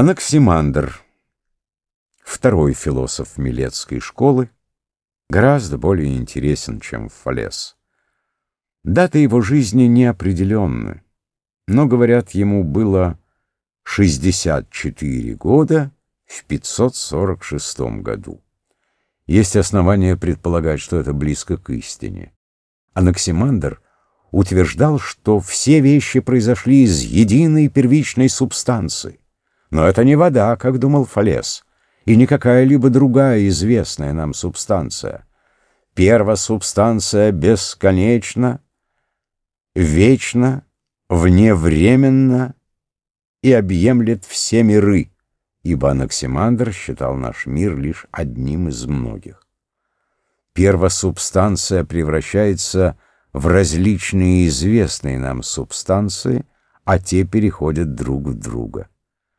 Анаксимандр, второй философ Милетской школы, гораздо более интересен, чем Фалес. Дата его жизни не определенна, но, говорят, ему было 64 года в 546 году. Есть основания предполагать, что это близко к истине. Анаксимандр утверждал, что все вещи произошли из единой первичной субстанции. Но это не вода, как думал Фалес, и не какая-либо другая известная нам субстанция. Первосубстанция бесконечна, вечна, вневременно и объемлет все миры, ибо Анаксимандр считал наш мир лишь одним из многих. Первосубстанция превращается в различные известные нам субстанции, а те переходят друг в друга.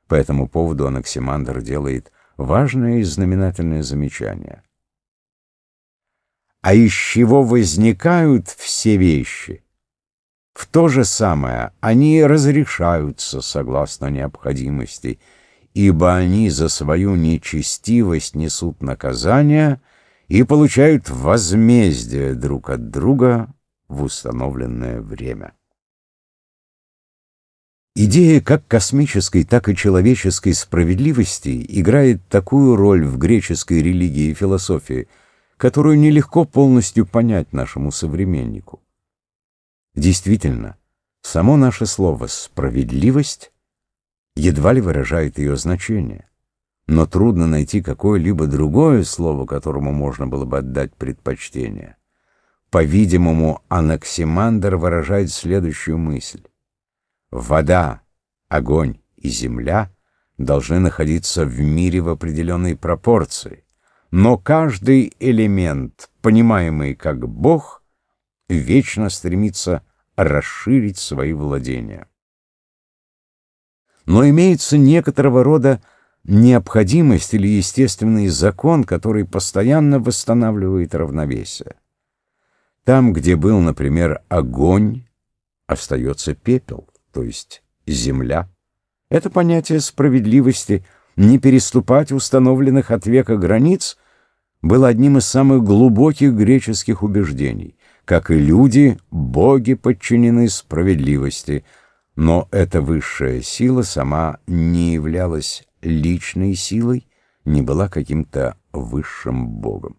По этому поводу Анаксимандр делает важное и знаменательное замечание. А из чего возникают все вещи? В то же самое они разрешаются согласно необходимости, ибо они за свою нечестивость несут наказание и получают возмездие друг от друга в установленное время. Идея как космической, так и человеческой справедливости играет такую роль в греческой религии и философии, которую нелегко полностью понять нашему современнику. Действительно, само наше слово «справедливость» едва ли выражает ее значение, но трудно найти какое-либо другое слово, которому можно было бы отдать предпочтение. По-видимому, Анаксимандр выражает следующую мысль. Вода, огонь и земля должны находиться в мире в определенной пропорции, но каждый элемент, понимаемый как Бог, вечно стремится расширить свои владения. Но имеется некоторого рода необходимость или естественный закон, который постоянно восстанавливает равновесие. Там, где был, например, огонь, остается пепел то есть земля. Это понятие справедливости, не переступать установленных от века границ, было одним из самых глубоких греческих убеждений. Как и люди, боги подчинены справедливости, но эта высшая сила сама не являлась личной силой, не была каким-то высшим богом.